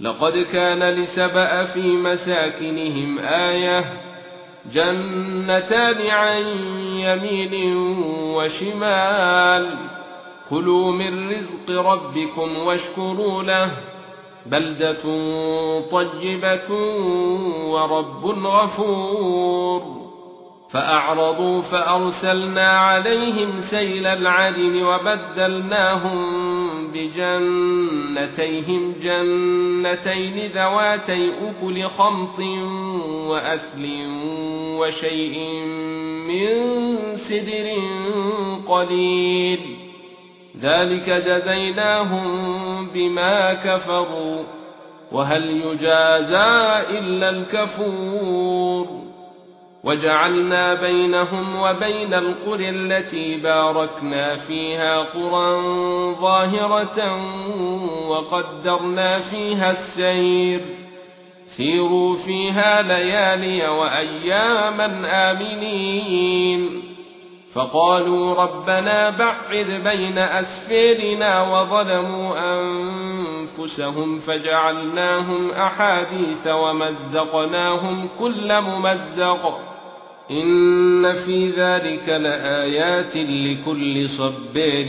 لقد كان لسبأ في مساكنهم آية جنتان عن يمين وشمال. كلوا من رزق ربكم واشكروا له. بلدة طيبة ورب غفور. فأعرضوا فأرسلنا عليهم سيل العدن وبدلناهم بجنتيهم جنتين ذواتي أكل خمط وأثل وشيء من سدر قليل. ذلك جزيناهم بما كفروا. وهل يجازى إلا الكفور؟ وجعلنا بينهم وبين القرى التي باركنا فيها قرى ظاهرة وقدرنا فيها السير. سيروا فيها ليالي وأياما آمنين. فقالوا ربنا بعد بين أسفيرنا وظلموا أنفسهم فجعلناهم أحاديث ومزقناهم كل ممزق. ان في ذلك لآيات لكل صبار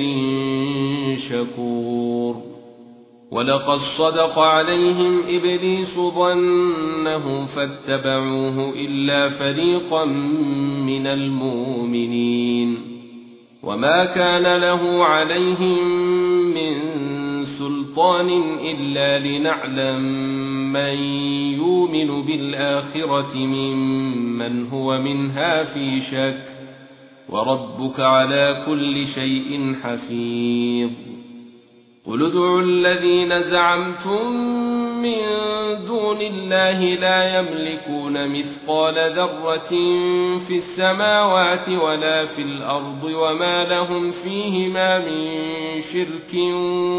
شكور ولقد صدق عليهم ابليس ظنه فاتبعوه الا فريقا من المؤمنين وما كان له عليهم من سلطان الا لنعلم من يؤمن بالآخرة ممن هو منها في شك وربك على كل شيء حفيظ قل ادعوا الذين زعمتم من دون الله لا يملكون مثقال ذرة في السماوات ولا في الأرض وما لهم فيهما من شرك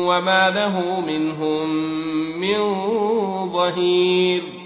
وما له منهم من ظهير